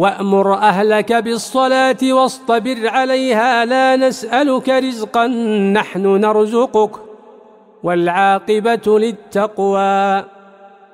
وأمر أهلك بالصلاة واصطبر عليها لا نسألك رزقا نحن نرزقك والعاقبة للتقوى.